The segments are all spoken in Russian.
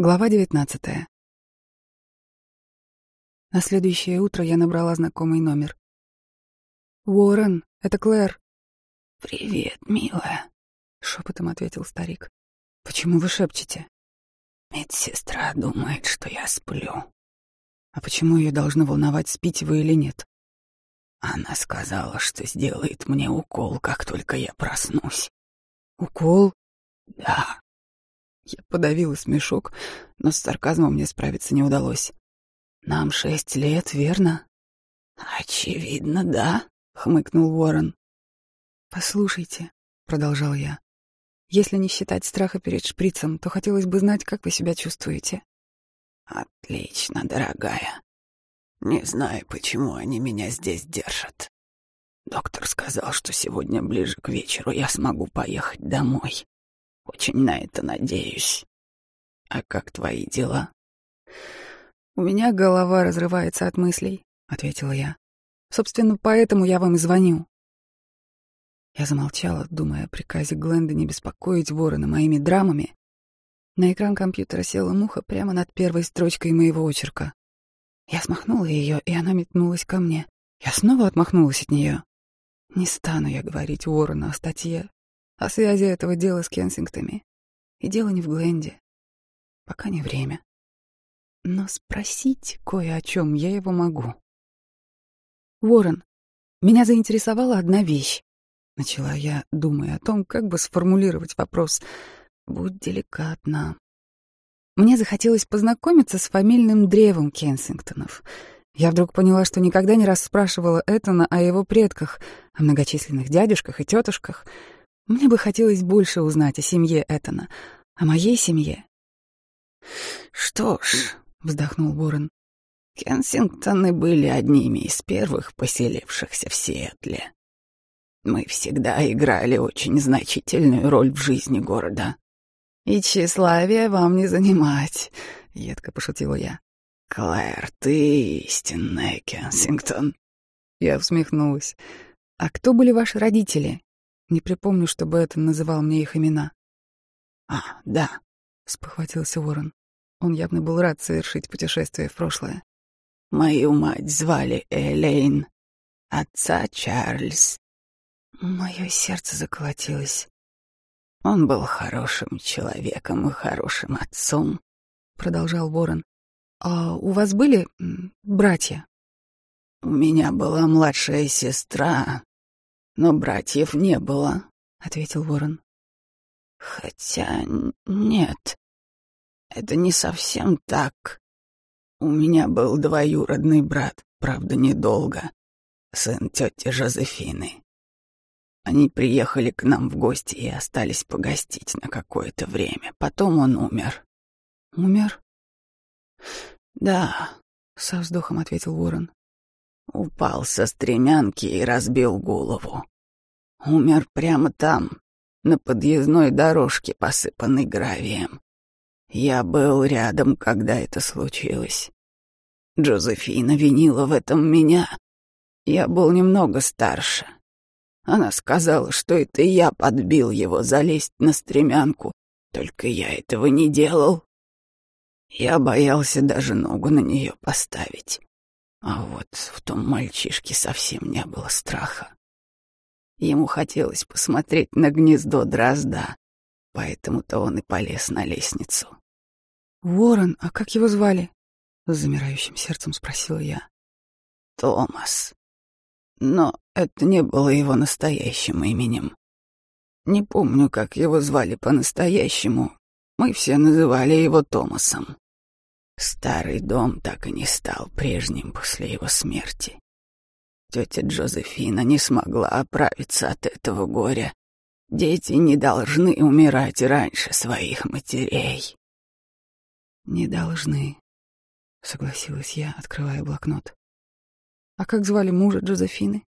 Глава девятнадцатая. На следующее утро я набрала знакомый номер. «Уоррен, это Клэр». «Привет, милая», — шепотом ответил старик. «Почему вы шепчете?» «Медсестра думает, что я сплю». «А почему ее должно волновать, спите вы или нет?» «Она сказала, что сделает мне укол, как только я проснусь». «Укол?» «Да, я подавила смешок, но с сарказмом мне справиться не удалось. «Нам шесть лет, верно?» «Очевидно, да», — хмыкнул Уоррен. «Послушайте», — продолжал я, — «если не считать страха перед шприцем, то хотелось бы знать, как вы себя чувствуете». «Отлично, дорогая. Не знаю, почему они меня здесь держат. Доктор сказал, что сегодня ближе к вечеру я смогу поехать домой. Очень на это надеюсь. А как твои дела? У меня голова разрывается от мыслей, ответила я. Собственно, поэтому я вам и звоню. Я замолчала, думая о приказе Гленда не беспокоить ворона моими драмами. На экран компьютера села муха прямо над первой строчкой моего очерка. Я смахнула ее, и она метнулась ко мне. Я снова отмахнулась от нее. Не стану я говорить Уоррену о статье, о связи этого дела с Кенсингтами. И дело не в Гленде. Пока не время. Но спросить кое о чем я его могу. Уоррен, меня заинтересовала одна вещь. Начала я, думая о том, как бы сформулировать вопрос. Будь деликатна. Мне захотелось познакомиться с фамильным древом Кенсингтонов. Я вдруг поняла, что никогда не расспрашивала Этана о его предках, о многочисленных дядюшках и тетушках — мне бы хотелось больше узнать о семье Этана, о моей семье. «Что ж», — вздохнул Уоррен, — «Кенсингтоны были одними из первых поселившихся в Сиэтле. Мы всегда играли очень значительную роль в жизни города». «И тщеславие вам не занимать», — едко пошутила я. «Клэр, ты истинная Кенсингтон». Я усмехнулась. «А кто были ваши родители?» Не припомню, чтобы это называл мне их имена. «А, да», — спохватился Уоррен. Он явно был рад совершить путешествие в прошлое. «Мою мать звали Элейн, отца Чарльз». Мое сердце заколотилось. «Он был хорошим человеком и хорошим отцом», — продолжал Уоррен. «А у вас были братья?» «У меня была младшая сестра, но братьев не было», — ответил Ворон. «Хотя нет, это не совсем так. У меня был двоюродный брат, правда, недолго, сын тети Жозефины. Они приехали к нам в гости и остались погостить на какое-то время. Потом он умер». «Умер?» «Да», — со вздохом ответил Ворон. Упал со стремянки и разбил голову. Умер прямо там, на подъездной дорожке, посыпанной гравием. Я был рядом, когда это случилось. Джозефина винила в этом меня. Я был немного старше. Она сказала, что это я подбил его залезть на стремянку, только я этого не делал. Я боялся даже ногу на нее поставить. А вот в том мальчишке совсем не было страха. Ему хотелось посмотреть на гнездо дрозда, поэтому-то он и полез на лестницу. «Ворон, а как его звали?» — с замирающим сердцем спросила я. «Томас. Но это не было его настоящим именем. Не помню, как его звали по-настоящему. Мы все называли его Томасом. Старый дом так и не стал прежним после его смерти. Тетя Джозефина не смогла оправиться от этого горя. Дети не должны умирать раньше своих матерей. Не должны, согласилась я, открывая блокнот. А как звали мужа Джозефины?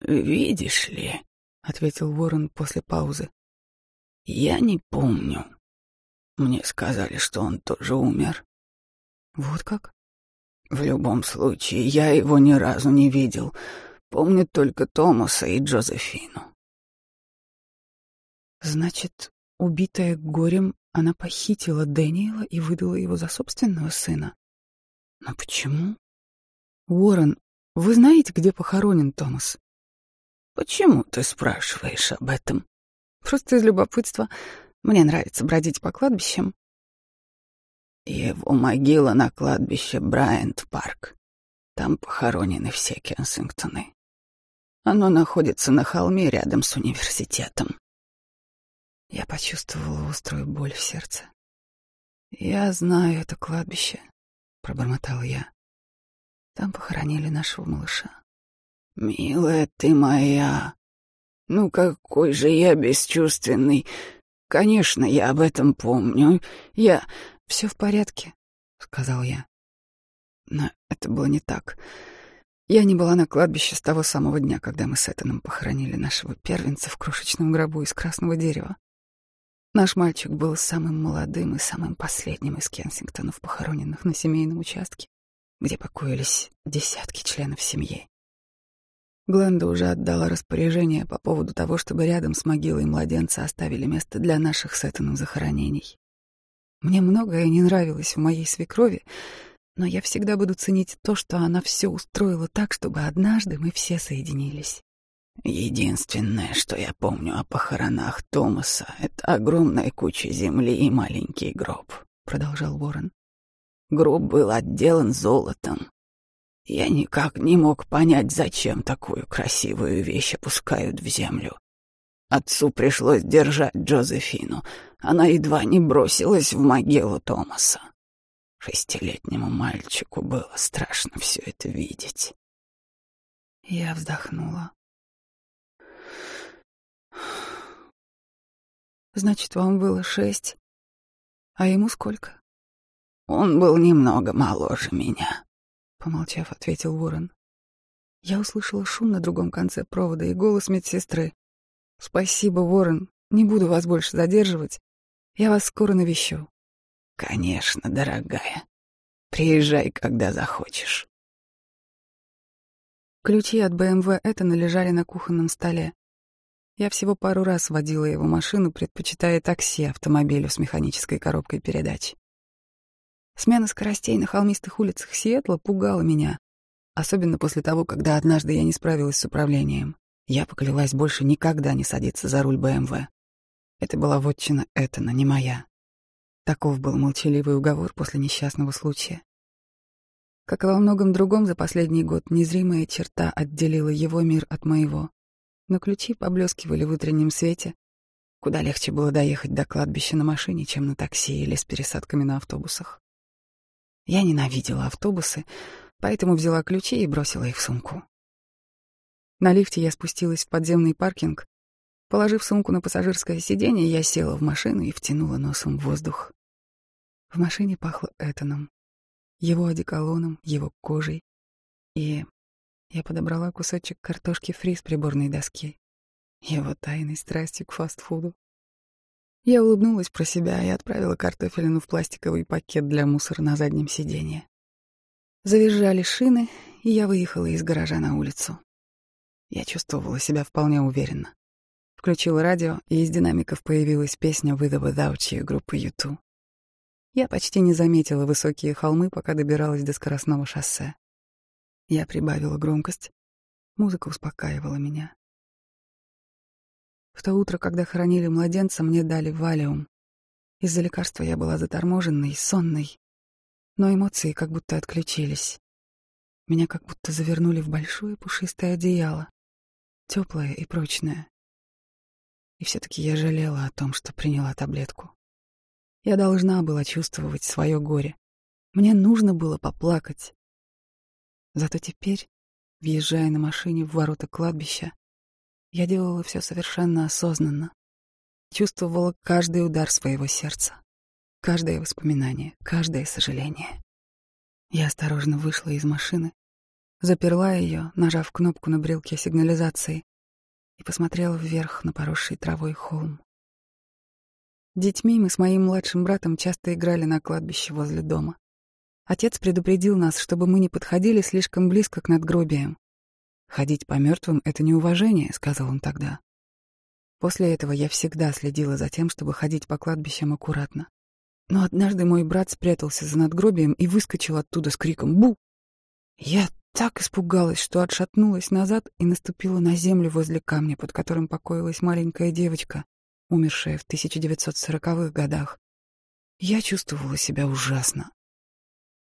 Видишь ли, ответил Ворон после паузы. Я не помню. Мне сказали, что он тоже умер. Вот как? В любом случае, я его ни разу не видел. Помню только Томаса и Джозефину. Значит, убитая горем, Она похитила Дэниела и выдала его за собственного сына. Но почему? Уоррен, вы знаете, где похоронен Томас? Почему ты спрашиваешь об этом? Просто из любопытства. Мне нравится бродить по кладбищам. Его могила на кладбище Брайант-парк. Там похоронены все Кенсингтоны. Оно находится на холме рядом с университетом. Я почувствовала острую боль в сердце. «Я знаю это кладбище», — пробормотал я. «Там похоронили нашего малыша». «Милая ты моя, ну какой же я бесчувственный. Конечно, я об этом помню. Я...» «Все в порядке», — сказал я. Но это было не так. Я не была на кладбище с того самого дня, когда мы с Этаном похоронили нашего первенца в крошечном гробу из красного дерева. Наш мальчик был самым молодым и самым последним из Кенсингтонов, похороненных на семейном участке, где покоились десятки членов семьи. Гленда уже отдала распоряжение по поводу того, чтобы рядом с могилой младенца оставили место для наших с Этаном захоронений. Мне многое не нравилось в моей свекрови, но я всегда буду ценить то, что она все устроила так, чтобы однажды мы все соединились. Единственное, что я помню о похоронах Томаса, это огромная куча земли и маленький гроб, продолжал Ворон. Гроб был отделан золотом. Я никак не мог понять, зачем такую красивую вещь опускают в землю. Отцу пришлось держать Джозефину. Она едва не бросилась в могилу Томаса. Шестилетнему мальчику было страшно все это видеть. Я вздохнула. Значит, вам было шесть. А ему сколько? Он был немного моложе меня, помолчав, ответил Ворон. Я услышала шум на другом конце провода и голос медсестры. Спасибо, Ворон. Не буду вас больше задерживать. Я вас скоро навещу. Конечно, дорогая. Приезжай, когда захочешь. Ключи от БМВ это належали на кухонном столе. Я всего пару раз водила его машину, предпочитая такси автомобилю с механической коробкой передач. Смена скоростей на холмистых улицах Сиэтла пугала меня, особенно после того, когда однажды я не справилась с управлением. Я поклялась больше никогда не садиться за руль БМВ. Это была вотчина Этана, не моя. Таков был молчаливый уговор после несчастного случая. Как и во многом другом за последний год, незримая черта отделила его мир от моего. Но ключи поблескивали в утреннем свете. Куда легче было доехать до кладбища на машине, чем на такси или с пересадками на автобусах. Я ненавидела автобусы, поэтому взяла ключи и бросила их в сумку. На лифте я спустилась в подземный паркинг. Положив сумку на пассажирское сиденье, я села в машину и втянула носом в воздух. В машине пахло Этаном, его одеколоном, его кожей. И я подобрала кусочек картошки фри с приборной доски, его тайной страстью к фастфуду. Я улыбнулась про себя и отправила картофелину в пластиковый пакет для мусора на заднем сиденье. Завизжали шины, и я выехала из гаража на улицу. Я чувствовала себя вполне уверенно. Включила радио, и из динамиков появилась песня «With or Without You» группы U2. Я почти не заметила высокие холмы, пока добиралась до скоростного шоссе. Я прибавила громкость. Музыка успокаивала меня. В то утро, когда хоронили младенца, мне дали валиум. Из-за лекарства я была заторможенной, сонной, но эмоции как будто отключились. Меня как будто завернули в большое пушистое одеяло теплая и прочная. И все-таки я жалела о том, что приняла таблетку. Я должна была чувствовать свое горе. Мне нужно было поплакать. Зато теперь, въезжая на машине в ворота кладбища, я делала все совершенно осознанно. Чувствовала каждый удар своего сердца, каждое воспоминание, каждое сожаление. Я осторожно вышла из машины, заперла ее, нажав кнопку на брелке сигнализации, и посмотрела вверх на поросший травой холм. Детьми мы с моим младшим братом часто играли на кладбище возле дома. Отец предупредил нас, чтобы мы не подходили слишком близко к надгробиям. «Ходить по мертвым — это неуважение», — сказал он тогда. После этого я всегда следила за тем, чтобы ходить по кладбищам аккуратно. Но однажды мой брат спрятался за надгробием и выскочил оттуда с криком «Бу!». Я так испугалась, что отшатнулась назад и наступила на землю возле камня, под которым покоилась маленькая девочка, умершая в 1940-х годах. Я чувствовала себя ужасно.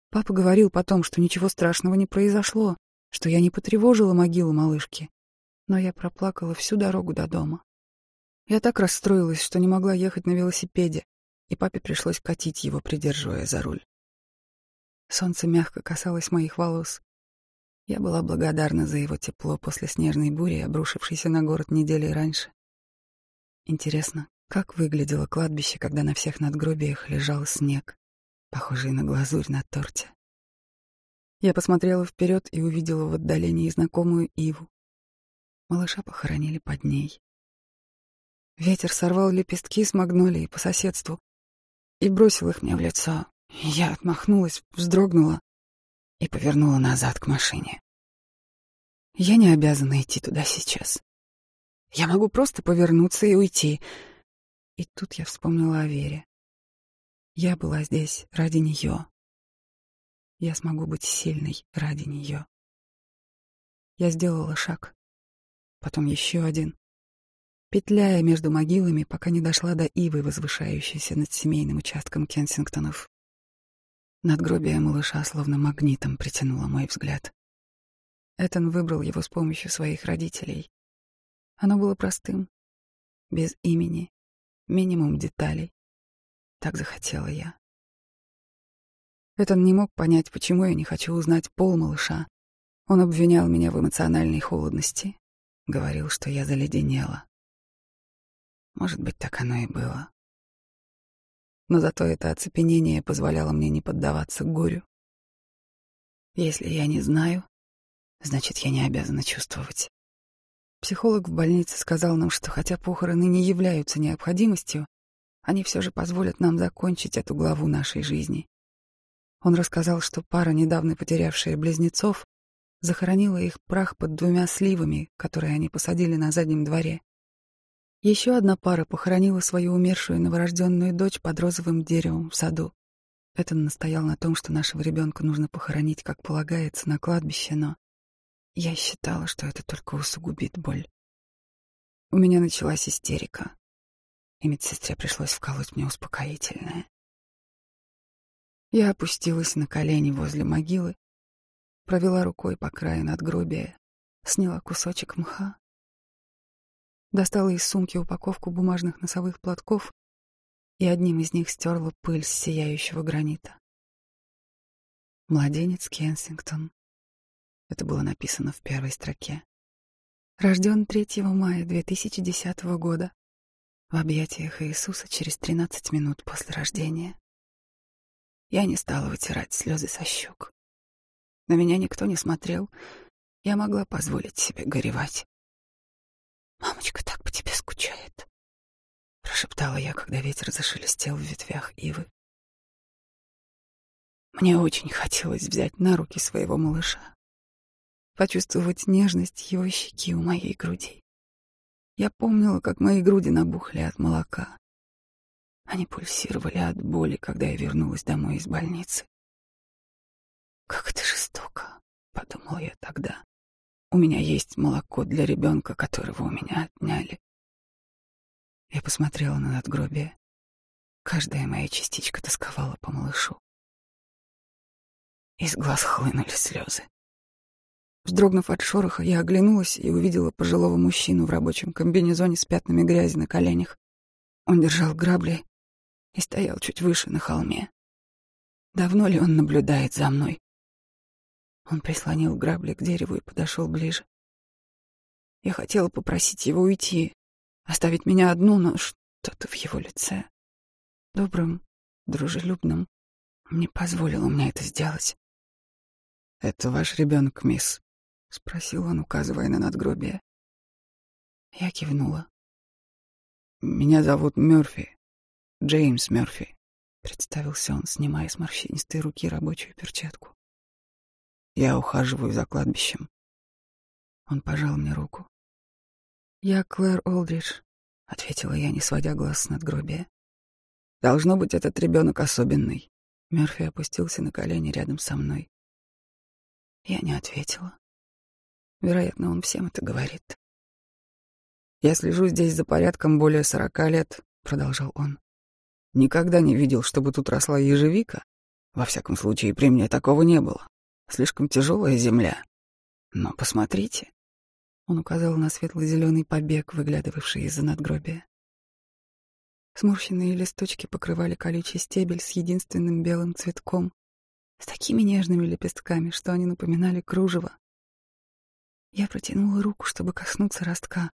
Папа говорил потом, что ничего страшного не произошло, что я не потревожила могилу малышки. Но я проплакала всю дорогу до дома. Я так расстроилась, что не могла ехать на велосипеде, и папе пришлось катить его, придерживая за руль. Солнце мягко касалось моих волос. Я была благодарна за его тепло после снежной бури, обрушившейся на город недели раньше. Интересно, как выглядело кладбище, когда на всех надгробиях лежал снег, похожий на глазурь на торте. Я посмотрела вперед и увидела в отдалении знакомую иву. Малыша похоронили под ней. Ветер сорвал лепестки с магнолии по соседству и бросил их мне в лицо. Я отмахнулась, вздрогнула и повернула назад к машине. Я не обязана идти туда сейчас. Я могу просто повернуться и уйти. И тут я вспомнила о Вере. Я была здесь ради нее. Я смогу быть сильной ради нее. Я сделала шаг, потом еще один, петляя между могилами, пока не дошла до ивы, возвышающейся над семейным участком Кенсингтонов. Надгробие малыша словно магнитом притянуло мой взгляд. Этон выбрал его с помощью своих родителей. Оно было простым, без имени, минимум деталей. Так захотела я. Этон не мог понять, почему я не хочу узнать пол малыша. Он обвинял меня в эмоциональной холодности, говорил, что я заледенела. Может быть, так оно и было но зато это оцепенение позволяло мне не поддаваться горю. Если я не знаю, значит, я не обязана чувствовать. Психолог в больнице сказал нам, что хотя похороны не являются необходимостью, они все же позволят нам закончить эту главу нашей жизни. Он рассказал, что пара, недавно потерявшая близнецов, захоронила их прах под двумя сливами, которые они посадили на заднем дворе. Еще одна пара похоронила свою умершую новорожденную дочь под розовым деревом в саду. Этон настоял на том, что нашего ребенка нужно похоронить, как полагается, на кладбище, но я считала, что это только усугубит боль. У меня началась истерика, и медсестре пришлось вколоть мне успокоительное. Я опустилась на колени возле могилы, провела рукой по краю надгробия, сняла кусочек мха достала из сумки упаковку бумажных носовых платков и одним из них стерла пыль с сияющего гранита. Младенец Кенсингтон. Это было написано в первой строке. Рожден 3 мая 2010 года в объятиях Иисуса через 13 минут после рождения. Я не стала вытирать слезы со щек. На меня никто не смотрел. Я могла позволить себе горевать. «Мамочка так по тебе скучает», — прошептала я, когда ветер зашелестел в ветвях ивы. Мне очень хотелось взять на руки своего малыша, почувствовать нежность его щеки у моей груди. Я помнила, как мои груди набухли от молока. Они пульсировали от боли, когда я вернулась домой из больницы. «Как это жестоко», — подумал я тогда. У меня есть молоко для ребенка, которого у меня отняли. Я посмотрела на надгробие. Каждая моя частичка тосковала по малышу. Из глаз хлынули слезы. Вздрогнув от шороха, я оглянулась и увидела пожилого мужчину в рабочем комбинезоне с пятнами грязи на коленях. Он держал грабли и стоял чуть выше на холме. Давно ли он наблюдает за мной? Он прислонил грабли к дереву и подошел ближе. Я хотела попросить его уйти, оставить меня одну, но что-то в его лице, добрым, дружелюбным, не позволило мне это сделать. «Это ваш ребенок, мисс?» — спросил он, указывая на надгробие. Я кивнула. «Меня зовут Мёрфи, Джеймс Мёрфи», — представился он, снимая с морщинистой руки рабочую перчатку. Я ухаживаю за кладбищем. Он пожал мне руку. Я Клэр Олдридж. — ответила я, не сводя глаз с надгробия. «Должно быть, этот ребенок особенный». Мерфи опустился на колени рядом со мной. Я не ответила. Вероятно, он всем это говорит. «Я слежу здесь за порядком более сорока лет», — продолжал он. «Никогда не видел, чтобы тут росла ежевика. Во всяком случае, при мне такого не было. Слишком тяжелая земля. Но посмотрите». Он указал на светло-зеленый побег, выглядывавший из-за надгробия. Сморщенные листочки покрывали колючий стебель с единственным белым цветком, с такими нежными лепестками, что они напоминали кружево. Я протянула руку, чтобы коснуться ростка,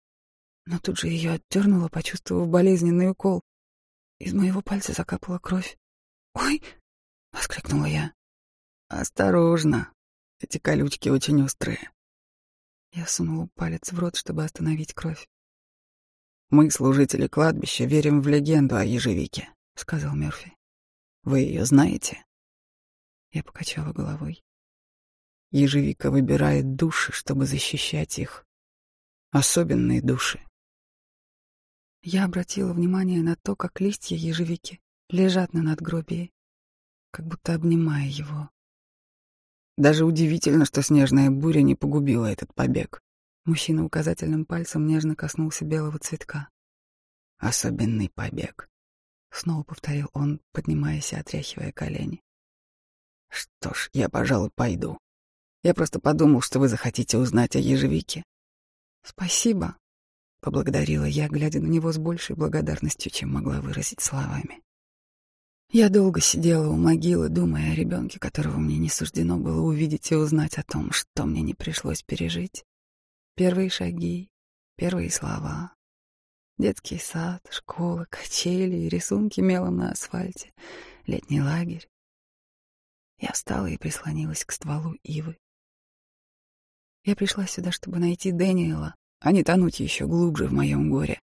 но тут же ее отдернула, почувствовав болезненный укол. Из моего пальца закапала кровь. «Ой!» — воскликнула я. «Осторожно! Эти колючки очень острые». Я сунула палец в рот, чтобы остановить кровь. «Мы, служители кладбища, верим в легенду о ежевике», — сказал Мерфи. «Вы ее знаете?» Я покачала головой. Ежевика выбирает души, чтобы защищать их. Особенные души. Я обратила внимание на то, как листья ежевики лежат на надгробии, как будто обнимая его. Даже удивительно, что снежная буря не погубила этот побег. Мужчина указательным пальцем нежно коснулся белого цветка. «Особенный побег», — снова повторил он, поднимаясь и отряхивая колени. Что ж, я, пожалуй, пойду. Я просто подумал, что вы захотите узнать о ежевике. Спасибо, поблагодарила я, глядя на него с большей благодарностью, чем могла выразить словами. Я долго сидела у могилы, думая о ребенке, которого мне не суждено было увидеть и узнать о том, что мне не пришлось пережить. Первые шаги, первые слова, детский сад, школа, качели и рисунки мелом на асфальте, летний лагерь. Я встала и прислонилась к стволу ивы. Я пришла сюда, чтобы найти Дэниела, а не тонуть еще глубже в моем горе.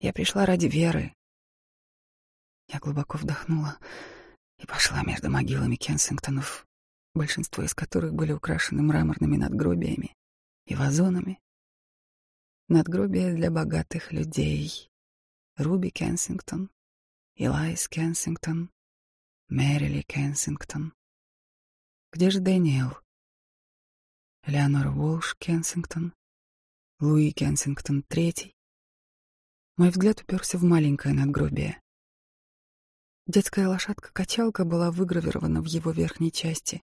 Я пришла ради веры. Я глубоко вдохнула и пошла между могилами Кенсингтонов, большинство из которых были украшены мраморными надгробиями и вазонами. Надгробия для богатых людей. Руби Кенсингтон, Элайс Кенсингтон, Мэрили Кенсингтон. Где же Дэниел? Леонора Уолш Кенсингтон, Луи Кенсингтон III. Мой взгляд уперся в маленькое надгробие. Детская лошадка-качалка была выгравирована в его верхней части.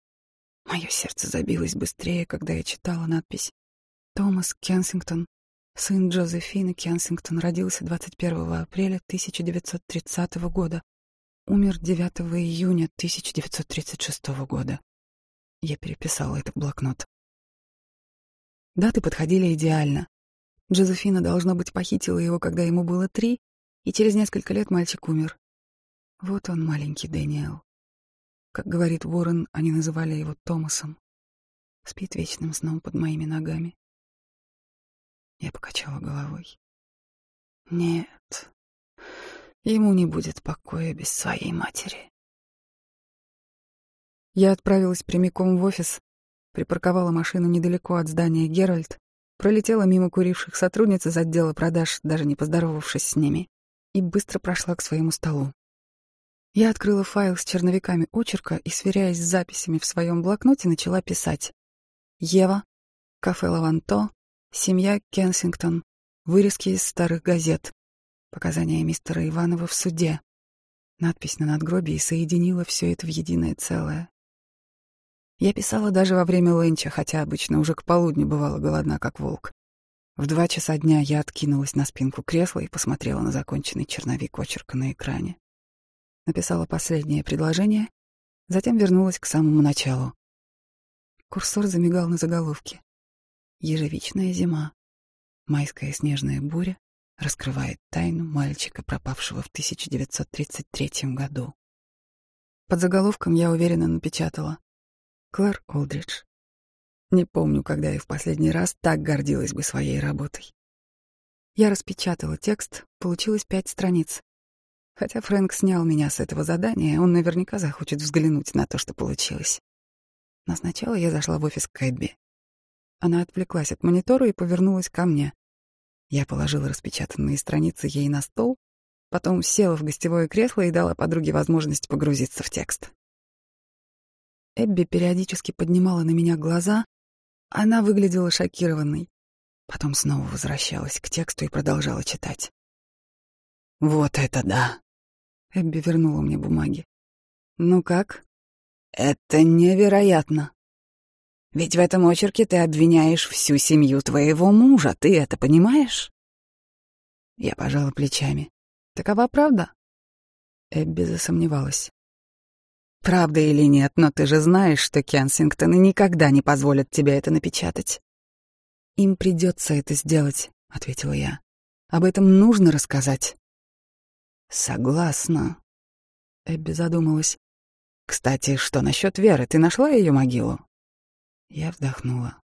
Мое сердце забилось быстрее, когда я читала надпись «Томас Кенсингтон, сын Джозефины Кенсингтон, родился 21 апреля 1930 года, умер 9 июня 1936 года». Я переписала это в блокнот. Даты подходили идеально. Джозефина, должно быть, похитила его, когда ему было три, и через несколько лет мальчик умер. Вот он, маленький Дэниел. Как говорит Уоррен, они называли его Томасом. Спит вечным сном под моими ногами. Я покачала головой. Нет, ему не будет покоя без своей матери. Я отправилась прямиком в офис, припарковала машину недалеко от здания «Геральт», пролетела мимо куривших сотрудниц из отдела продаж, даже не поздоровавшись с ними, и быстро прошла к своему столу. Я открыла файл с черновиками очерка и, сверяясь с записями в своем блокноте, начала писать. Ева, кафе «Лаванто», семья Кенсингтон, вырезки из старых газет, показания мистера Иванова в суде. Надпись на надгробии соединила все это в единое целое. Я писала даже во время ленча, хотя обычно уже к полудню бывала голодна, как волк. В два часа дня я откинулась на спинку кресла и посмотрела на законченный черновик очерка на экране. Написала последнее предложение, затем вернулась к самому началу. Курсор замигал на заголовке. «Ежевичная зима. Майская снежная буря раскрывает тайну мальчика, пропавшего в 1933 году». Под заголовком я уверенно напечатала Клэр Олдридж. Не помню, когда я в последний раз так гордилась бы своей работой. Я распечатала текст, получилось пять страниц. Хотя Фрэнк снял меня с этого задания, он наверняка захочет взглянуть на то, что получилось. Но сначала я зашла в офис Кэбби. Она отвлеклась от монитора и повернулась ко мне. Я положила распечатанные страницы ей на стол, потом села в гостевое кресло и дала подруге возможность погрузиться в текст. Эбби периодически поднимала на меня глаза, она выглядела шокированной. Потом снова возвращалась к тексту и продолжала читать. «Вот это да!» Эбби вернула мне бумаги. «Ну как?» «Это невероятно!» Ведь в этом очерке ты обвиняешь всю семью твоего мужа, ты это понимаешь? Я пожала плечами. Такова правда? Эбби засомневалась. Правда или нет, но ты же знаешь, что Кенсингтоны никогда не позволят тебе это напечатать. Им придется это сделать, ответила я. Об этом нужно рассказать. Согласна. Эбби задумалась. Кстати, что насчет Веры? Ты нашла ее могилу? Я вздохнула.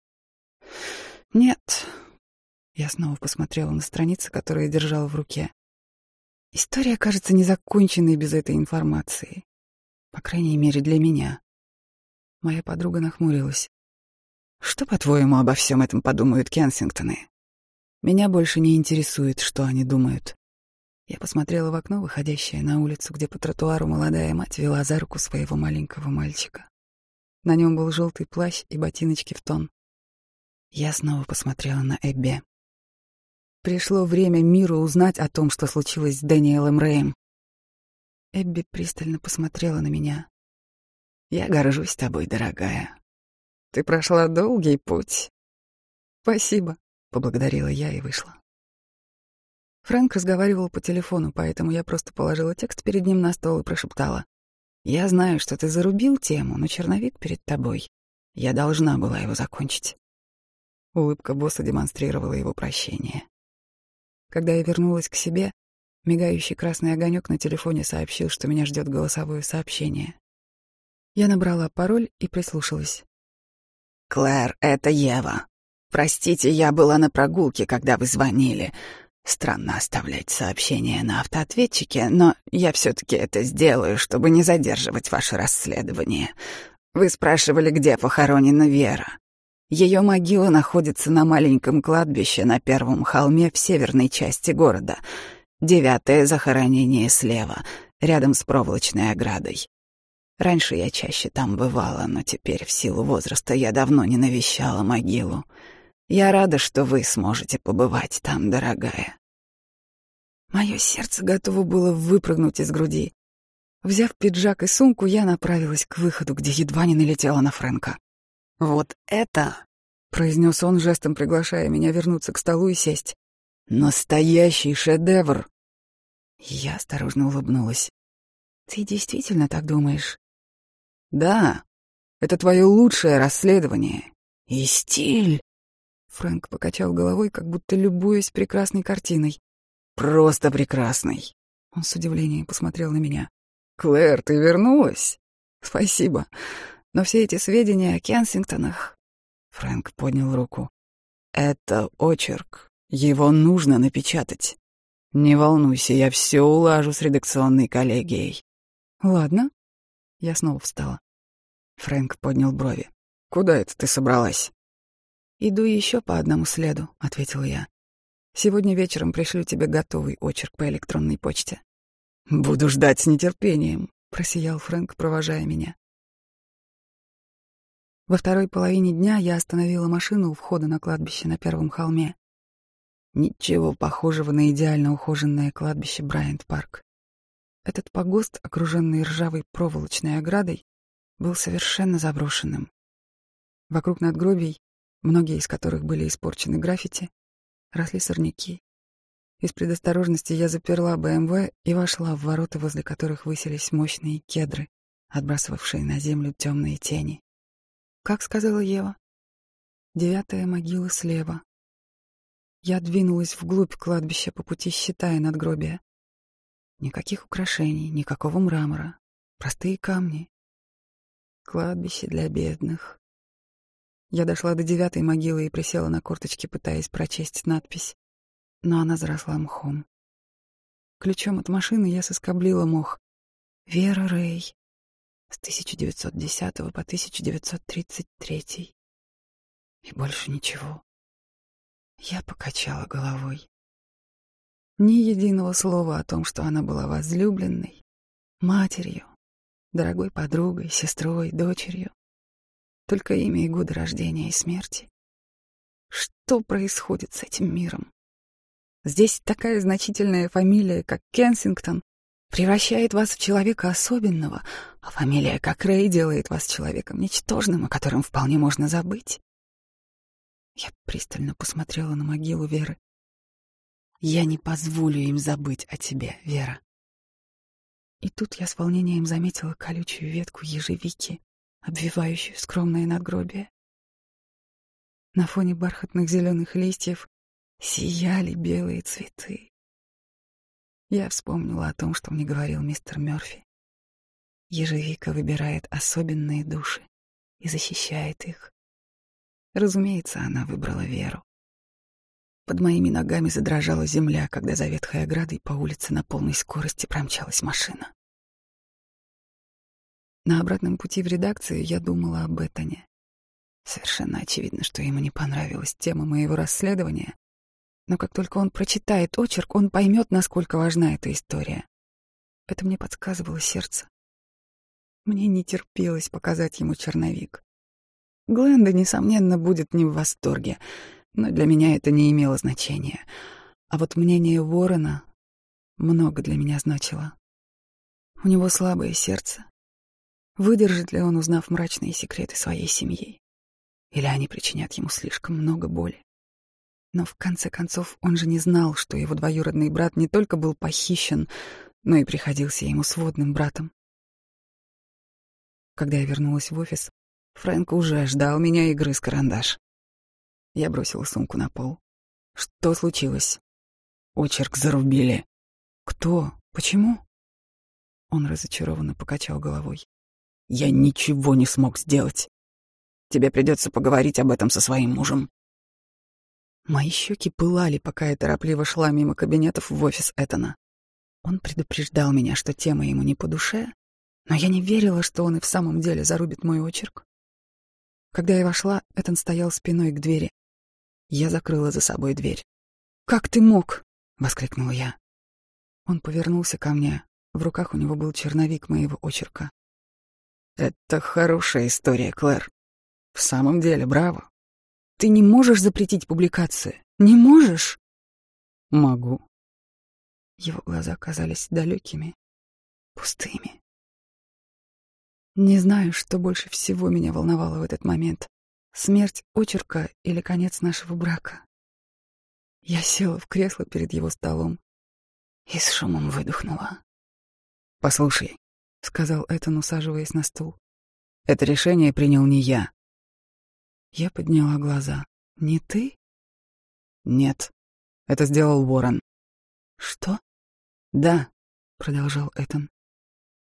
«Нет». Я снова посмотрела на страницы, которые держала в руке. История кажется незаконченной без этой информации. По крайней мере, для меня. Моя подруга нахмурилась. «Что, по-твоему, обо всем этом подумают Кенсингтоны?» «Меня больше не интересует, что они думают». Я посмотрела в окно, выходящее на улицу, где по тротуару молодая мать вела за руку своего маленького мальчика. На нем был желтый плащ и ботиночки в тон. Я снова посмотрела на Эбби. Пришло время миру узнать о том, что случилось с Дэниелом Рэем. Эбби пристально посмотрела на меня. «Я горжусь тобой, дорогая. Ты прошла долгий путь». «Спасибо», — поблагодарила я и вышла. Фрэнк разговаривал по телефону, поэтому я просто положила текст перед ним на стол и прошептала. Я знаю, что ты зарубил тему, но черновик перед тобой. Я должна была его закончить. Улыбка босса демонстрировала его прощение. Когда я вернулась к себе, мигающий красный огонек на телефоне сообщил, что меня ждет голосовое сообщение. Я набрала пароль и прислушалась. «Клэр, это Ева. Простите, я была на прогулке, когда вы звонили. Странно оставлять сообщение на автоответчике, но я все-таки это сделаю, чтобы не задерживать ваше расследование. Вы спрашивали, где похоронена Вера. Ее могила находится на маленьком кладбище на первом холме в северной части города. Девятое захоронение слева, рядом с проволочной оградой. Раньше я чаще там бывала, но теперь в силу возраста я давно не навещала могилу. Я рада, что вы сможете побывать там, дорогая. Мое сердце готово было выпрыгнуть из груди. Взяв пиджак и сумку, я направилась к выходу, где едва не налетела на Фрэнка. «Вот это!» — произнес он, жестом приглашая меня вернуться к столу и сесть. «Настоящий шедевр!» Я осторожно улыбнулась. «Ты действительно так думаешь?» «Да, это твое лучшее расследование. И стиль!» Фрэнк покачал головой, как будто любуясь прекрасной картиной. «Просто прекрасный!» Он с удивлением посмотрел на меня. «Клэр, ты вернулась?» «Спасибо. Но все эти сведения о Кенсингтонах...» Фрэнк поднял руку. «Это очерк. Его нужно напечатать. Не волнуйся, я все улажу с редакционной коллегией». «Ладно». Я снова встала. Фрэнк поднял брови. «Куда это ты собралась?» «Иду еще по одному следу», — ответила я. «Сегодня вечером пришлю тебе готовый очерк по электронной почте». «Буду ждать с нетерпением», — просиял Фрэнк, провожая меня. Во второй половине дня я остановила машину у входа на кладбище на первом холме. Ничего похожего на идеально ухоженное кладбище Брайант-парк. Этот погост, окруженный ржавой проволочной оградой, был совершенно заброшенным. Вокруг надгробий многие из которых были испорчены граффити, росли сорняки. Из предосторожности я заперла БМВ и вошла в ворота, возле которых высились мощные кедры, отбрасывавшие на землю темные тени. Как сказала Ева, девятая могила слева. Я двинулась вглубь кладбища по пути, считая надгробия. Никаких украшений, никакого мрамора, простые камни. Кладбище для бедных. Я дошла до девятой могилы и присела на корточки, пытаясь прочесть надпись. Но она заросла мхом. Ключом от машины я соскоблила мох. Вера Рэй. С 1910 по 1933. И больше ничего. Я покачала головой. Ни единого слова о том, что она была возлюбленной, матерью, дорогой подругой, сестрой, дочерью. Только имя и годы рождения и смерти. Что происходит с этим миром? Здесь такая значительная фамилия, как Кенсингтон, превращает вас в человека особенного, а фамилия как Рэй делает вас человеком ничтожным, о котором вполне можно забыть. Я пристально посмотрела на могилу Веры. Я не позволю им забыть о тебе, Вера. И тут я с волнением заметила колючую ветку ежевики, обвивающую скромное надгробие. На фоне бархатных зеленых листьев сияли белые цветы. Я вспомнила о том, что мне говорил мистер Мёрфи. Ежевика выбирает особенные души и защищает их. Разумеется, она выбрала веру. Под моими ногами задрожала земля, когда за ветхой оградой по улице на полной скорости промчалась машина. На обратном пути в редакцию я думала об Беттоне. Совершенно очевидно, что ему не понравилась тема моего расследования, но как только он прочитает очерк, он поймет, насколько важна эта история. Это мне подсказывало сердце. Мне не терпелось показать ему черновик. Гленда, несомненно, будет не в восторге — но для меня это не имело значения. А вот мнение Ворона много для меня значило. У него слабое сердце. Выдержит ли он, узнав мрачные секреты своей семьи? Или они причинят ему слишком много боли? Но в конце концов он же не знал, что его двоюродный брат не только был похищен, но и приходился ему сводным братом. Когда я вернулась в офис, Фрэнк уже ждал меня и грыз карандаш. Я бросила сумку на пол. Что случилось? Очерк зарубили. Кто? Почему? Он разочарованно покачал головой. Я ничего не смог сделать. Тебе придется поговорить об этом со своим мужем. Мои щеки пылали, пока я торопливо шла мимо кабинетов в офис Этана. Он предупреждал меня, что тема ему не по душе, но я не верила, что он и в самом деле зарубит мой очерк. Когда я вошла, Этан стоял спиной к двери. Я закрыла за собой дверь. «Как ты мог?» — воскликнула я. Он повернулся ко мне. В руках у него был черновик моего очерка. «Это хорошая история, Клэр. В самом деле, браво. Ты не можешь запретить публикацию? Не можешь?» «Могу». Его глаза казались далекими, пустыми. Не знаю, что больше всего меня волновало в этот момент. Смерть очерка или конец нашего брака. Я села в кресло перед его столом и с шумом выдохнула. «Послушай», — сказал Этан, усаживаясь на стул, — «это решение принял не я». Я подняла глаза. «Не ты?» «Нет, это сделал Ворон». «Что?» «Да», — продолжал Этан.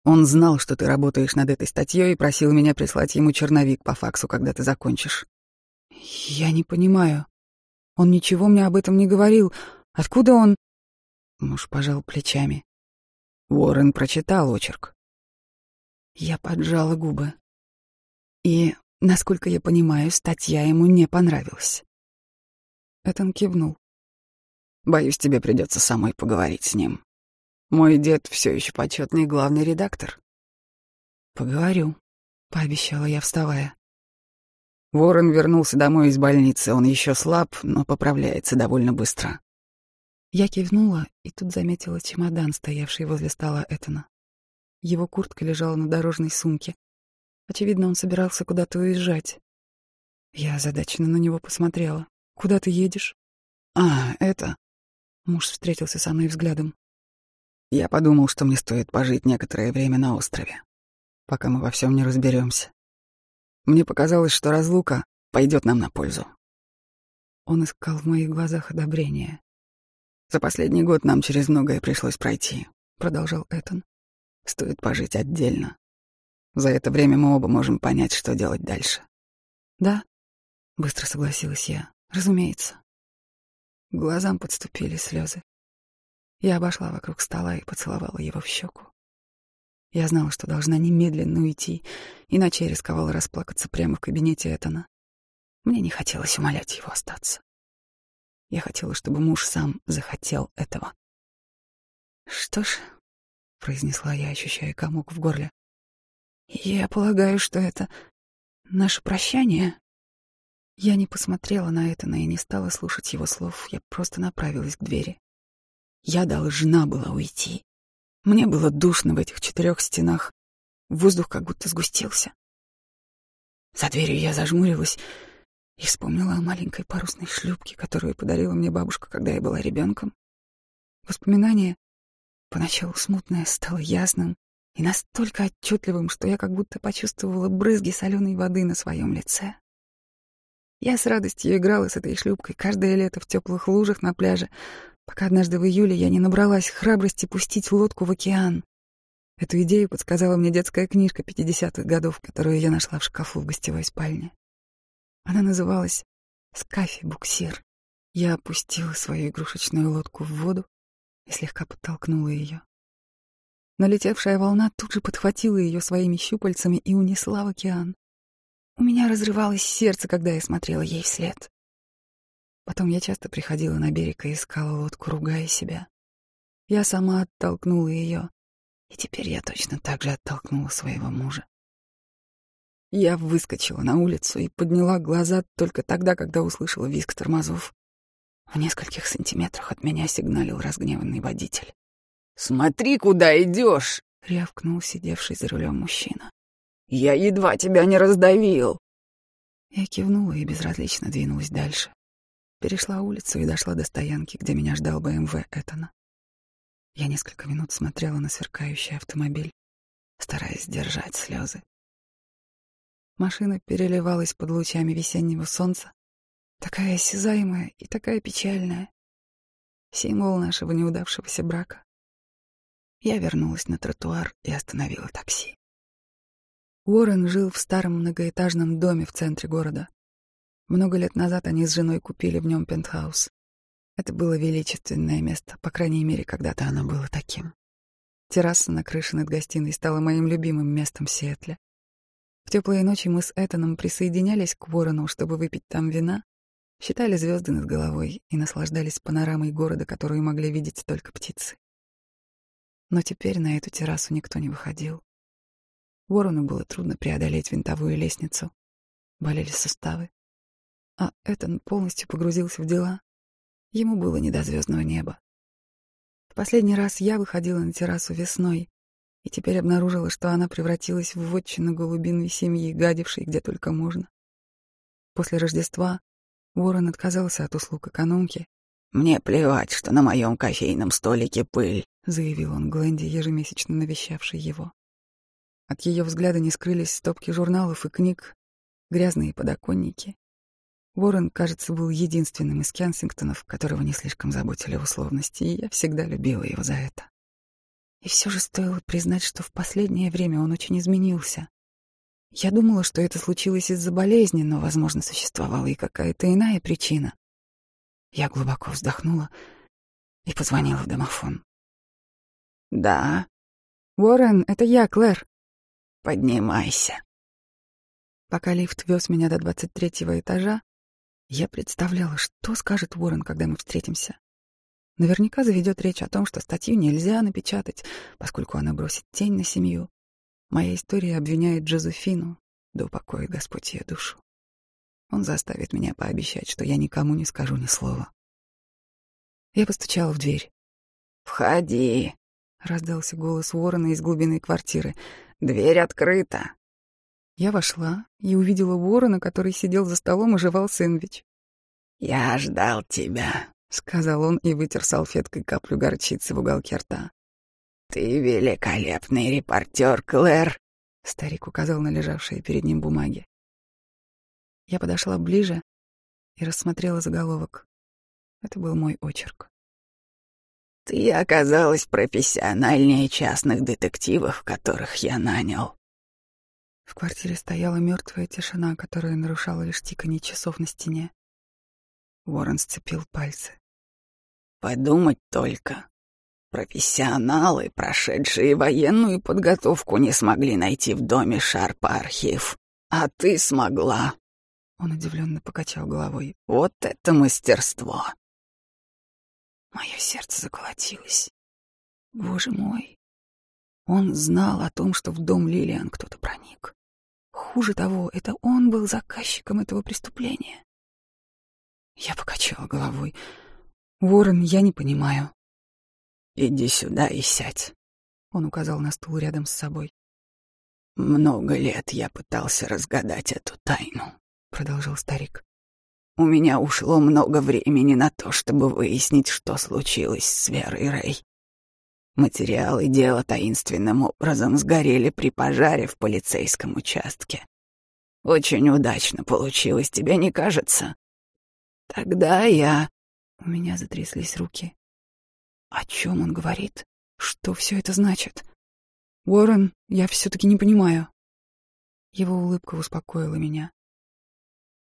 Он знал, что ты работаешь над этой статьей и просил меня прислать ему черновик по факсу, когда ты закончишь. Я не понимаю. Он ничего мне об этом не говорил. Откуда он... Муж пожал плечами. Уоррен прочитал очерк. Я поджала губы. И, насколько я понимаю, статья ему не понравилась. Этан кивнул. Боюсь, тебе придется самой поговорить с ним. Мой дед все еще почетный главный редактор. Поговорю, пообещала я, вставая. Ворон вернулся домой из больницы. Он еще слаб, но поправляется довольно быстро. Я кивнула и тут заметила чемодан, стоявший возле стола Этана. Его куртка лежала на дорожной сумке. Очевидно, он собирался куда-то уезжать. Я озадаченно на него посмотрела. «Куда ты едешь?» «А, это...» Муж встретился со мной взглядом. Я подумал, что мне стоит пожить некоторое время на острове, пока мы во всем не разберемся. Мне показалось, что разлука пойдет нам на пользу. Он искал в моих глазах одобрение. За последний год нам через многое пришлось пройти, продолжал Этон. Стоит пожить отдельно. За это время мы оба можем понять, что делать дальше. Да, быстро согласилась я. Разумеется. К глазам подступили слезы. Я обошла вокруг стола и поцеловала его в щеку. Я знала, что должна немедленно уйти, иначе я рисковала расплакаться прямо в кабинете Этана. Мне не хотелось умолять его остаться. Я хотела, чтобы муж сам захотел этого. Что ж, произнесла я, ощущая комок в горле. Я полагаю, что это наше прощание. Я не посмотрела на Этана и не стала слушать его слов. Я просто направилась к двери. Я должна была уйти. Мне было душно в этих четырех стенах. Воздух как будто сгустился. За дверью я зажмурилась и вспомнила о маленькой парусной шлюпке, которую подарила мне бабушка, когда я была ребенком. Воспоминание, поначалу смутное, стало ясным и настолько отчетливым, что я как будто почувствовала брызги соленой воды на своем лице. Я с радостью играла с этой шлюпкой каждое лето в теплых лужах на пляже, пока однажды в июле я не набралась храбрости пустить лодку в океан. Эту идею подсказала мне детская книжка 50-х годов, которую я нашла в шкафу в гостевой спальне. Она называлась «Скаффи-буксир». Я опустила свою игрушечную лодку в воду и слегка подтолкнула ее. Налетевшая волна тут же подхватила ее своими щупальцами и унесла в океан. У меня разрывалось сердце, когда я смотрела ей вслед. Потом я часто приходила на берег и искала лодку, ругая себя. Я сама оттолкнула ее, и теперь я точно так же оттолкнула своего мужа. Я выскочила на улицу и подняла глаза только тогда, когда услышала визг тормозов. В нескольких сантиметрах от меня сигналил разгневанный водитель. «Смотри, куда идешь!» — рявкнул сидевший за рулем мужчина. «Я едва тебя не раздавил!» Я кивнула и безразлично двинулась дальше. Перешла улицу и дошла до стоянки, где меня ждал БМВ Этана. Я несколько минут смотрела на сверкающий автомобиль, стараясь сдержать слезы. Машина переливалась под лучами весеннего солнца, такая осязаемая и такая печальная. Символ нашего неудавшегося брака. Я вернулась на тротуар и остановила такси. Уоррен жил в старом многоэтажном доме в центре города. Много лет назад они с женой купили в нем пентхаус. Это было величественное место, по крайней мере, когда-то оно было таким. Терраса на крыше над гостиной стала моим любимым местом в Сиэтле. В теплые ночи мы с Этаном присоединялись к Ворону, чтобы выпить там вина, считали звезды над головой и наслаждались панорамой города, которую могли видеть только птицы. Но теперь на эту террасу никто не выходил. Ворону было трудно преодолеть винтовую лестницу. Болели суставы. А Этан полностью погрузился в дела, Ему было не до звездного неба. В последний раз я выходила на террасу весной и теперь обнаружила, что она превратилась в вотчину голубиной семьи, гадившей где только можно. После Рождества Уоррен отказался от услуг экономки. «Мне плевать, что на моем кофейном столике пыль», — заявил он Гленди, ежемесячно навещавший его. От ее взгляда не скрылись стопки журналов и книг, грязные подоконники, Уоррен, кажется, был единственным из Кенсингтонов, которого не слишком заботили условности, и я всегда любила его за это. И все же стоило признать, что в последнее время он очень изменился. Я думала, что это случилось из-за болезни, но, возможно, существовала и какая-то иная причина. Я глубоко вздохнула и позвонила в домофон. «Да». «Уоррен, это я, Клэр». «Поднимайся». Пока лифт вез меня до двадцать третьего этажа, я представляла, что скажет Уоррен, когда мы встретимся. Наверняка заведет речь о том, что статью нельзя напечатать, поскольку она бросит тень на семью. Моя история обвиняет Джозефину, да упокоит Господь ее душу. Он заставит меня пообещать, что я никому не скажу ни слова. Я постучала в дверь. «Входи», — раздался голос Уоррена из глубины квартиры. «Дверь открыта». Я вошла и увидела ворона, который сидел за столом и жевал сэндвич. «Я ждал тебя», — сказал он и вытер салфеткой каплю горчицы в уголке рта. «Ты великолепный репортер, Клэр», — старик указал на лежавшие перед ним бумаги. Я подошла ближе и рассмотрела заголовок. Это был мой очерк. «Ты оказалась профессиональнее частных детективов, которых я нанял», в квартире стояла мертвая тишина, которая нарушала лишь тиканье часов на стене. Уоррен сцепил пальцы. «Подумать только. Профессионалы, прошедшие военную подготовку, не смогли найти в доме Шарпа архив. А ты смогла». Он удивленно покачал головой. «Вот это мастерство!» Мое сердце заколотилось. Боже мой. Он знал о том, что в дом Лилиан кто-то проник. Хуже того, это он был заказчиком этого преступления. Я покачала головой. Уоррен, я не понимаю. Иди сюда и сядь. Он указал на стул рядом с собой. Много лет я пытался разгадать эту тайну, продолжал старик. У меня ушло много времени на то, чтобы выяснить, что случилось с Верой Рэй. Материалы дела таинственным образом сгорели при пожаре в полицейском участке. Очень удачно получилось, тебе не кажется? Тогда я... У меня затряслись руки. О чем он говорит? Что все это значит? Уоррен, я все-таки не понимаю. Его улыбка успокоила меня.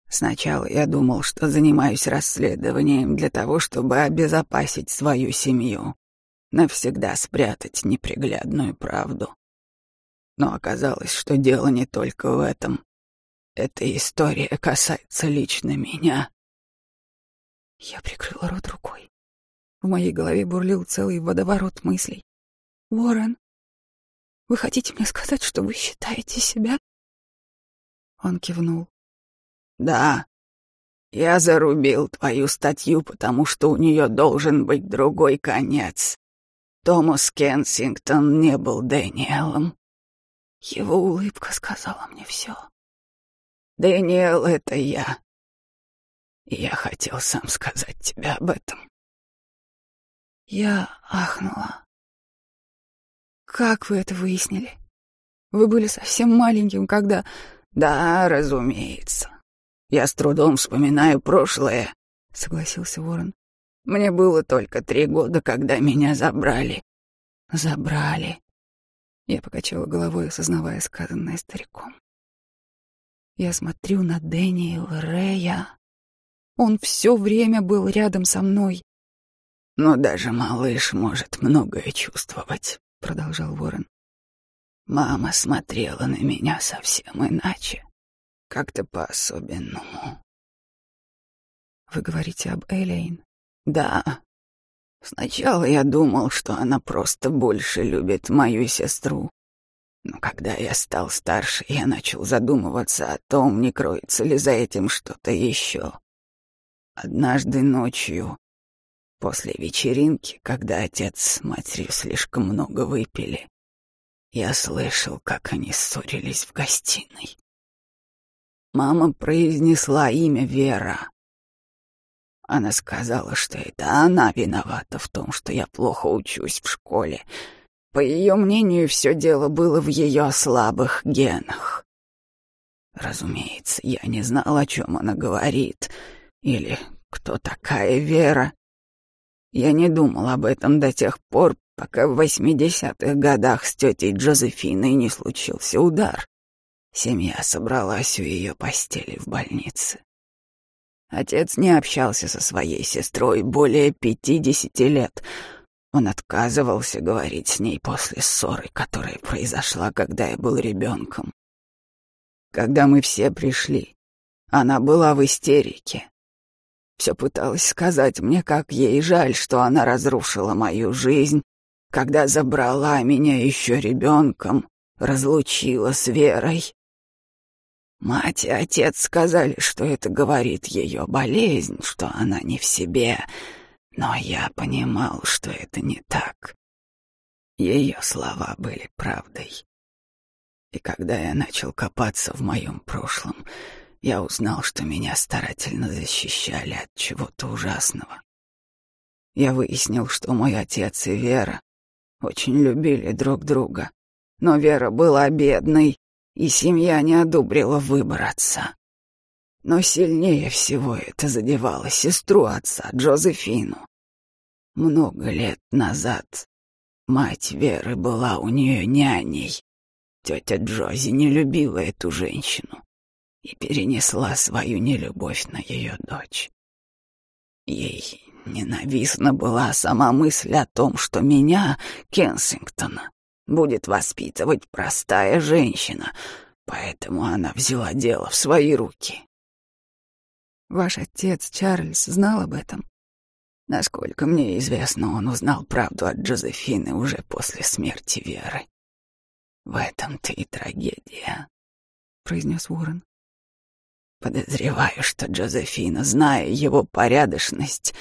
Сначала я думал, что занимаюсь расследованием для того, чтобы обезопасить свою семью, навсегда спрятать неприглядную правду. Но оказалось, что дело не только в этом. Эта история касается лично меня. Я прикрыла рот рукой. В моей голове бурлил целый водоворот мыслей. «Уоррен, вы хотите мне сказать, что вы считаете себя?» Он кивнул. Да, я зарубил твою статью, потому что у нее должен быть другой конец. Томас Кенсингтон не был Дэниелом. Его улыбка сказала мне все. Дэниел — это я. И я хотел сам сказать тебе об этом. Я ахнула. Как вы это выяснили? Вы были совсем маленьким, когда... Да, разумеется. Я с трудом вспоминаю прошлое, согласился Ворон. Мне было только три года, когда меня забрали. Забрали. Я покачала головой, осознавая сказанное стариком. Я смотрю на Дэниела Рэя. Он все время был рядом со мной. Но даже малыш может многое чувствовать, продолжал Ворон. Мама смотрела на меня совсем иначе. Как-то по-особенному. Вы говорите об Элейн? Да. Сначала я думал, что она просто больше любит мою сестру. Но когда я стал старше, я начал задумываться о том, не кроется ли за этим что-то еще. Однажды ночью, после вечеринки, когда отец с матерью слишком много выпили, я слышал, как они ссорились в гостиной. Мама произнесла имя Вера. Она сказала, что это она виновата в том, что я плохо учусь в школе. По ее мнению, все дело было в ее слабых генах. Разумеется, я не знал, о чем она говорит, или кто такая Вера. Я не думал об этом до тех пор, пока в восьмидесятых годах с тетей Джозефиной не случился удар. Семья собралась у ее постели в больнице. Отец не общался со своей сестрой более пятидесяти лет. Он отказывался говорить с ней после ссоры, которая произошла, когда я был ребенком. Когда мы все пришли, она была в истерике. Все пыталась сказать мне, как ей жаль, что она разрушила мою жизнь, когда забрала меня еще ребенком, разлучила с Верой. Мать и отец сказали, что это говорит ее болезнь, что она не в себе, но я понимал, что это не так. Ее слова были правдой. И когда я начал копаться в моем прошлом, я узнал, что меня старательно защищали от чего-то ужасного. Я выяснил, что мой отец и Вера очень любили друг друга, но Вера была бедной, и семья не одобрила выбор отца. Но сильнее всего это задевало сестру отца, Джозефину. Много лет назад мать Веры была у нее няней. Тетя Джози не любила эту женщину и перенесла свою нелюбовь на ее дочь. Ей ненавистна была сама мысль о том, что меня, Кенсингтона, будет воспитывать простая женщина, поэтому она взяла дело в свои руки. Ваш отец Чарльз знал об этом? Насколько мне известно, он узнал правду от Джозефины уже после смерти Веры. В этом-то и трагедия, произнес Уоррен. Подозреваю, что Джозефина, зная его порядочность,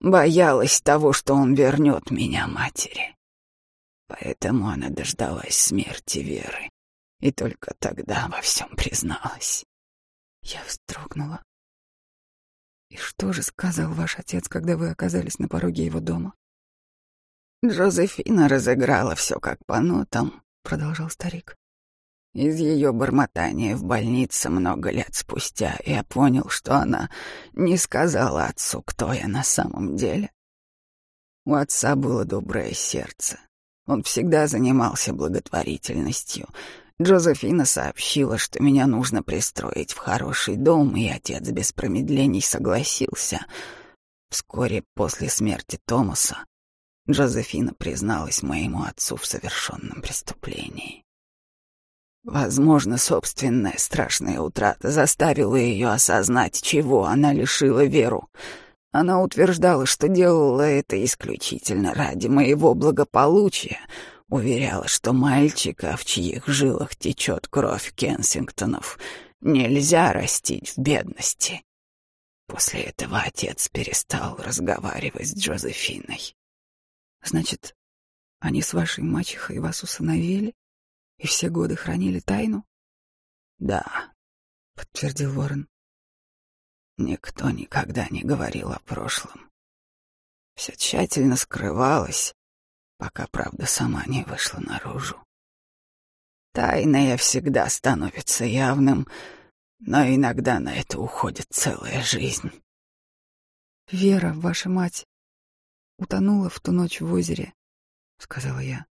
боялась того, что он вернет меня матери. Поэтому она дождалась смерти Веры и только тогда во всем призналась. Я вздрогнула. И что же сказал ваш отец, когда вы оказались на пороге его дома? Джозефина разыграла все как по нотам, продолжал старик. Из ее бормотания в больнице много лет спустя я понял, что она не сказала отцу, кто я на самом деле. У отца было доброе сердце. Он всегда занимался благотворительностью. Джозефина сообщила, что меня нужно пристроить в хороший дом, и отец без промедлений согласился. Вскоре после смерти Томаса Джозефина призналась моему отцу в совершенном преступлении. Возможно, собственная страшная утрата заставила ее осознать, чего она лишила Веру. Она утверждала, что делала это исключительно ради моего благополучия, уверяла, что мальчика, в чьих жилах течет кровь Кенсингтонов, нельзя растить в бедности. После этого отец перестал разговаривать с Джозефиной. Значит, они с вашей мачехой вас усыновили? И все годы хранили тайну? Да, подтвердил Ворон. Никто никогда не говорил о прошлом. Все тщательно скрывалось, пока правда сама не вышла наружу. Тайное всегда становится явным, но иногда на это уходит целая жизнь. Вера, ваша мать, утонула в ту ночь в озере, сказала я.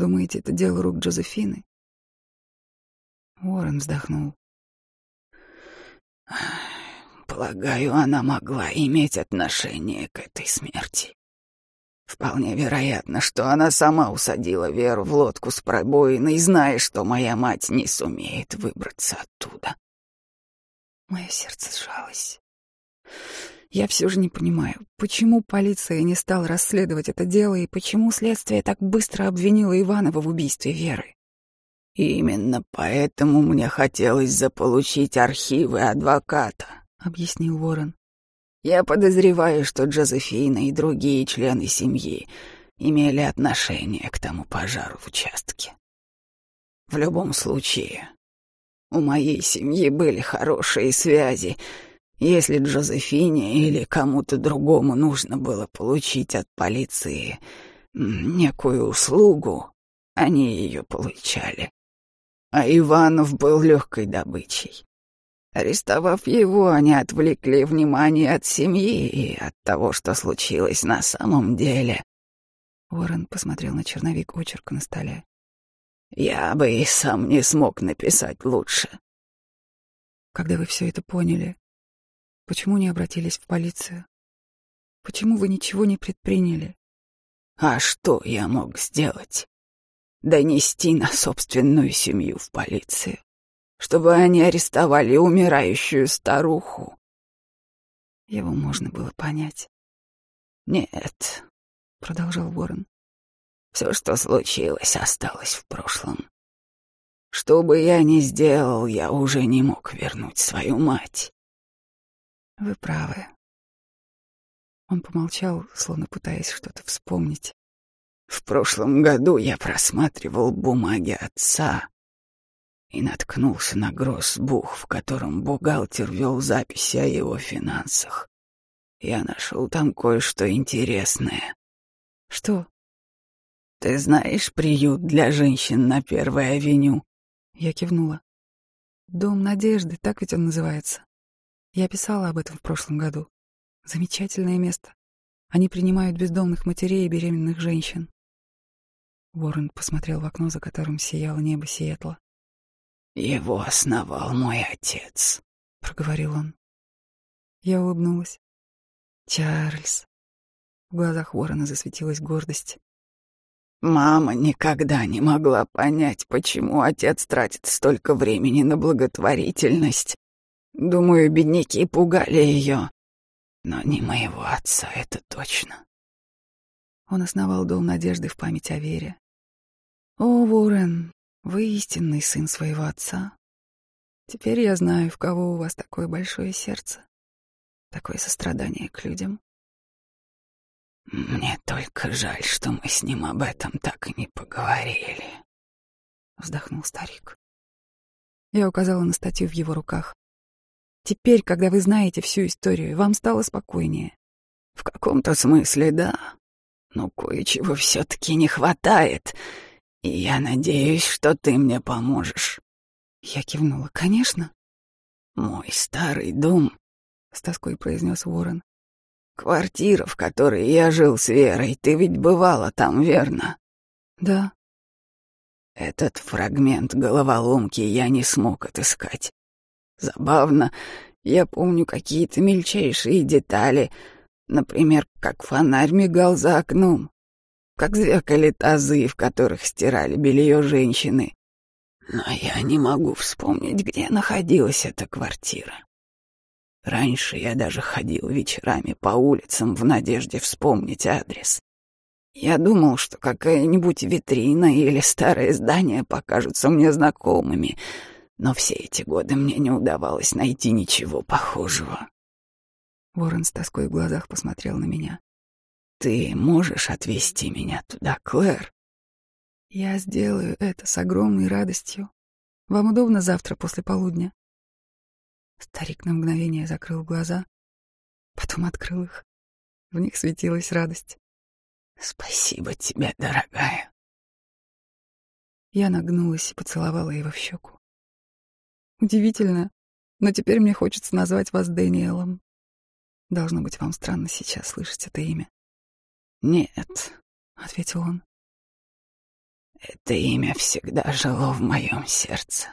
Думаете, это дело рук Джозефины? Уоррен вздохнул. Полагаю, она могла иметь отношение к этой смерти. Вполне вероятно, что она сама усадила Веру в лодку с пробоиной, зная, что моя мать не сумеет выбраться оттуда. Мое сердце сжалось. Я все же не понимаю, почему полиция не стала расследовать это дело и почему следствие так быстро обвинило Иванова в убийстве Веры. «Именно поэтому мне хотелось заполучить архивы адвоката», — объяснил Ворон. «Я подозреваю, что Джозефина и другие члены семьи имели отношение к тому пожару в участке. В любом случае, у моей семьи были хорошие связи, если Джозефине или кому-то другому нужно было получить от полиции некую услугу, они ее получали. А Иванов был легкой добычей. Арестовав его, они отвлекли внимание от семьи и от того, что случилось на самом деле. Уоррен посмотрел на черновик очерка на столе. Я бы и сам не смог написать лучше. Когда вы все это поняли, Почему не обратились в полицию? Почему вы ничего не предприняли? А что я мог сделать? Донести на собственную семью в полицию, чтобы они арестовали умирающую старуху. Его можно было понять. Нет, продолжал Ворон. Все, что случилось, осталось в прошлом. Что бы я ни сделал, я уже не мог вернуть свою мать. Вы правы. Он помолчал, словно пытаясь что-то вспомнить. В прошлом году я просматривал бумаги отца и наткнулся на гроссбух, в котором бухгалтер вел записи о его финансах. Я нашел там кое-что интересное. Что? Ты знаешь приют для женщин на Первой авеню? Я кивнула. Дом Надежды, так ведь он называется. Я писала об этом в прошлом году. Замечательное место. Они принимают бездомных матерей и беременных женщин. Уоррен посмотрел в окно, за которым сияло небо Сиэтла. «Его основал мой отец», — проговорил он. Я улыбнулась. «Чарльз». В глазах Уоррена засветилась гордость. Мама никогда не могла понять, почему отец тратит столько времени на благотворительность Думаю, бедняки пугали ее. Но не моего отца, это точно. Он основал дом надежды в память о вере. О, Уоррен, вы истинный сын своего отца. Теперь я знаю, в кого у вас такое большое сердце, такое сострадание к людям. Мне только жаль, что мы с ним об этом так и не поговорили. Вздохнул старик. Я указала на статью в его руках. Теперь, когда вы знаете всю историю, вам стало спокойнее. В каком-то смысле, да. Но кое-чего все-таки не хватает. И я надеюсь, что ты мне поможешь. Я кивнула. Конечно. Мой старый дом, с тоской произнес Ворон. Квартира, в которой я жил с Верой, ты ведь бывала там, верно? Да. Этот фрагмент головоломки я не смог отыскать. Забавно, я помню какие-то мельчайшие детали, например, как фонарь мигал за окном, как звякали тазы, в которых стирали белье женщины. Но я не могу вспомнить, где находилась эта квартира. Раньше я даже ходил вечерами по улицам в надежде вспомнить адрес. Я думал, что какая-нибудь витрина или старое здание покажутся мне знакомыми, но все эти годы мне не удавалось найти ничего похожего. Ворон с тоской в глазах посмотрел на меня. «Ты можешь отвезти меня туда, Клэр?» «Я сделаю это с огромной радостью. Вам удобно завтра после полудня?» Старик на мгновение закрыл глаза, потом открыл их. В них светилась радость. «Спасибо тебе, дорогая». Я нагнулась и поцеловала его в щеку. Удивительно, но теперь мне хочется назвать вас Дэниелом. Должно быть, вам странно сейчас слышать это имя. «Нет», — ответил он. «Это имя всегда жило в моем сердце.